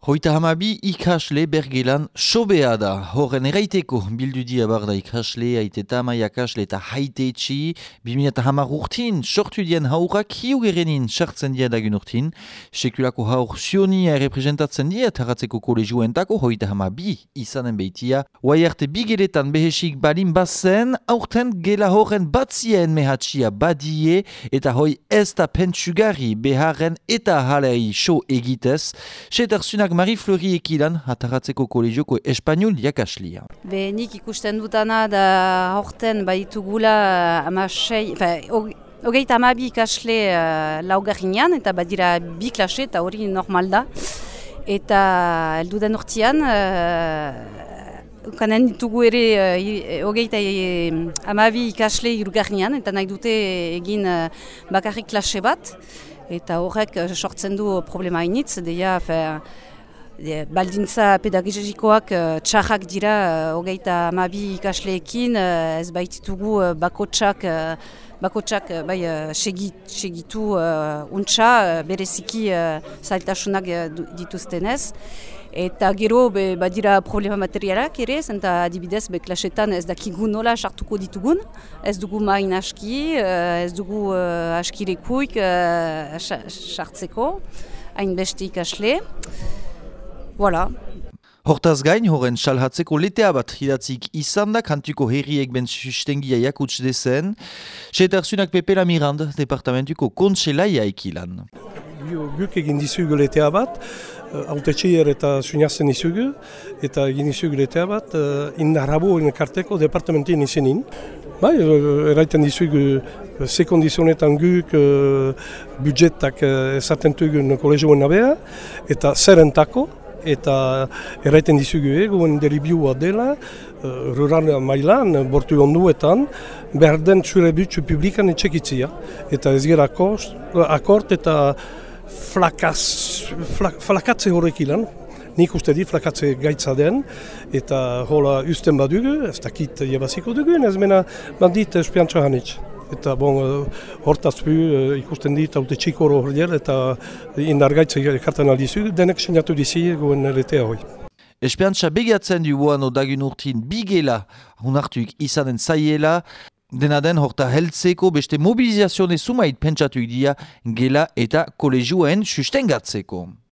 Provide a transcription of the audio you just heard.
Hoita hamabi ikasle bergelan sobea da. Horren eraiteko bildu dia barda ikasle, aiteta maiakasle eta haite etxi. Bimieta hamar urtin, sortu dien haurak hiu gerenin sartzen dia dagun urtin. Sekulako haur zionia representatzen dia taratzeko kolegio entako hoita hamabi izanen behitia. Oaiarte bigeletan behesik balin bazen, aurten gela horren batzien mehatxia badie eta hoi ez da pentsugarri beharren eta halei so egitez. Setar Marie-Fleury ekilan hataratzeko kolegioko espanol jakaslia. Be nik ikusten dutana da horten baitugula amasei, hogeita amabi ikasle uh, laugarrinean eta badira bi klase eta hori normal da. Eta elduden hortian, uh, kanen ditugu ere uh, hogeita uh, amabi ikasle irugarrinean eta nahi dute egin uh, bakarrik klase bat. Eta horrek sortzen du problema initz, deia, baldintza pedagogikoak uh, txarrak dira uh, hogeita amabi ikasleekin uh, ez baititugu uh, bakotsak bakotsak bai, uh, segitu uh, untxa uh, bereziki uh, zailtasunak dituztenez. Eta gero be, badira problema materialak ere zenta adibidez be klasetan ez dakigu nola sartuko ditugun. Ez dugu main aski ez dugu uh, askirekuik sartzeko uh, ikasle Voilà. Hortaz gain, horren salhatzeko letea bat hidatzik izan da, kantuko herriek ben sustengia jakuts dezen, seetarzunak Pepe Lamirand, departamentuko kontselaia ekilan. Guk egin dizugu letea bat, haute txier eta suinazen dizugu, eta egin dizugu letea bat, indarrabo karteko departamentien izenin. Bai, eraiten dizugu ze kondizionetan guk budgetak esaten dugun kolegioen nabea, eta zerentako, eta erraiten dizugu eh, deribiua dela, uh, rural mailan, bortu onduetan, behar den zure butxu publikan etxekitzia. Eta ez gira akort eta flakaz, flak, flakatze horrek ilan. Nik uste di flakatze gaitza den, eta hola usten badugu, ez dakit jebaziko dugu, ez mena bandit espiantza hanitz eta bon, hortaz fu uh, ikusten dit haute txiko hori eta indargaitza ekartan aldizu, denek sinatu dizi goen letea hori. Espiantza begiatzen du boan odagun urtin bigela hunartuik izanen zaiela, dena den horta heltzeko beste mobilizazione sumait pentsatuik dia gela eta kolegioen sustengatzeko.